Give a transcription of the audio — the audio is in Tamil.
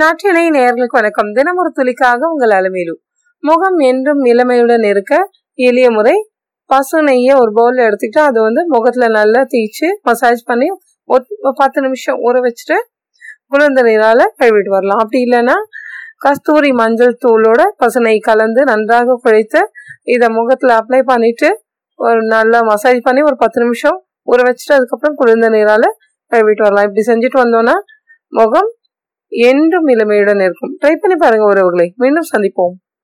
நாட்டினை நேர்களுக்கு வணக்கம். தினம் ஒரு துளிக்காக உங்கள் அலமையிலும் முகம் என்றும் இளமையுடன் இருக்க எளிய முறை பசு நெய்யை ஒரு பவுலில் எடுத்துக்கிட்டு அதை வந்து முகத்தில் நல்லா தேய்ச்சி மசாஜ் பண்ணி பத்து நிமிஷம் ஊற வச்சுட்டு குளிர்ந்த நீரால் கழுவிட்டு வரலாம். அப்படி இல்லைன்னா கஸ்தூரி மஞ்சள் தூளோட பசு நெய் கலந்து நன்றாக குழைத்து இதை முகத்தில் அப்ளை பண்ணிட்டு ஒரு நல்லா மசாஜ் பண்ணி ஒரு பத்து நிமிஷம் ஊற வச்சுட்டு அதுக்கப்புறம் குளிர்ந்த நீரால் கழுவிட்டு வரலாம். இப்படி செஞ்சுட்டு வந்தோன்னா முகம் என்றும் இளமையுடன் இருக்கும். ட்ரை பண்ணி பாருங்க உறவுகளை. மீண்டும் சந்திப்போம்.